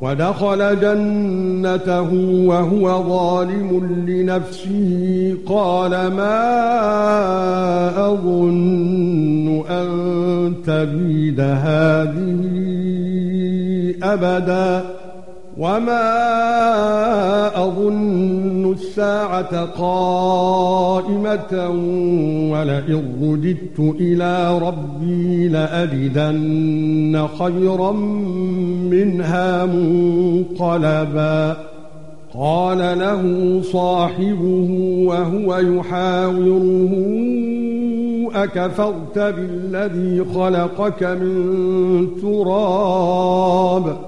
ودخل جنته وهو ظالم لنفسه. قال ما أظن أن تبيد هذه أبدا. وما اظن الساعة قائمه ولئن رددت إلى ربي لاجدن خيرا منها منقلبا قال له صاحبه وهو يحاوره اكفرت بالذي خلقك من تراب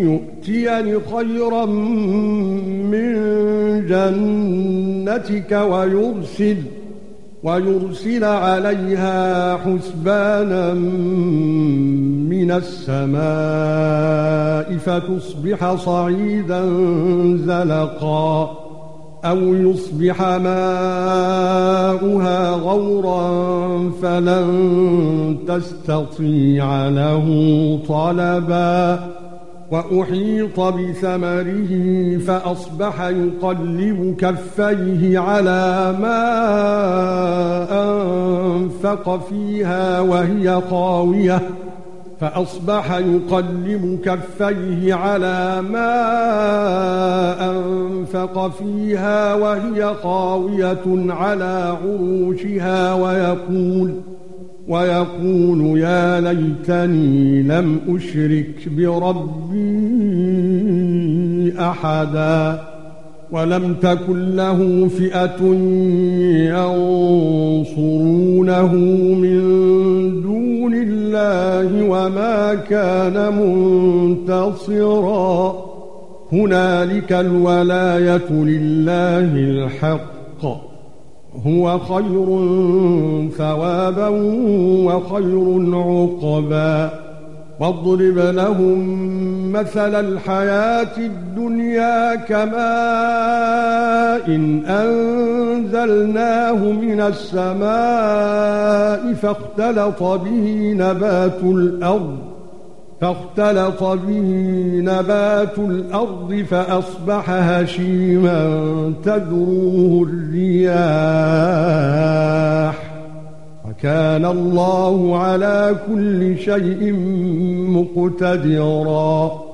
يؤتيني خيرا من جنتك ويرسل ويرسل عليها حسبانا من السماء فتصبح صعيدا زلقا أو يصبح ماؤها غورا فلن تستطيع له طلبا وأحيط بثمره فأصبح يقلب كفيه على ما أنفق فيها وهي خاوية. فأصبح يقلب كفيه على ما أنفق فيها وهي خاوية على عروشها ويقول ويقول يا ليتني لم أشرك بربي أحدا ولم تكن له فئة ينصرونه من دون الله وما كان منتصرا. هنالك الولاية لله الحق. هو خير ثوابا وخير عقبا. واضرب لهم مثل الحياة الدنيا كماء إن أنزلناه من السماء فاختلط به نبات الأرض. فاختلط به نبات الأرض فأصبح هشيما تذروه الرياح. وكان الله على كل شيء مقتدرا.